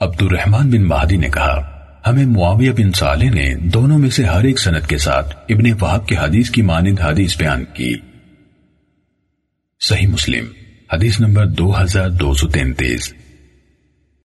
عبد الرحمن بن مہدی نے کہا، ہمیں معاویہ بن صالح نے دونوں میں سے ہر ایک سنت کے ساتھ ابن وحب کے حدیث کی مانند حدیث بیان کی۔ صحیح مسلم، حدیث نمبر دو ہزار دو سو تینتیس۔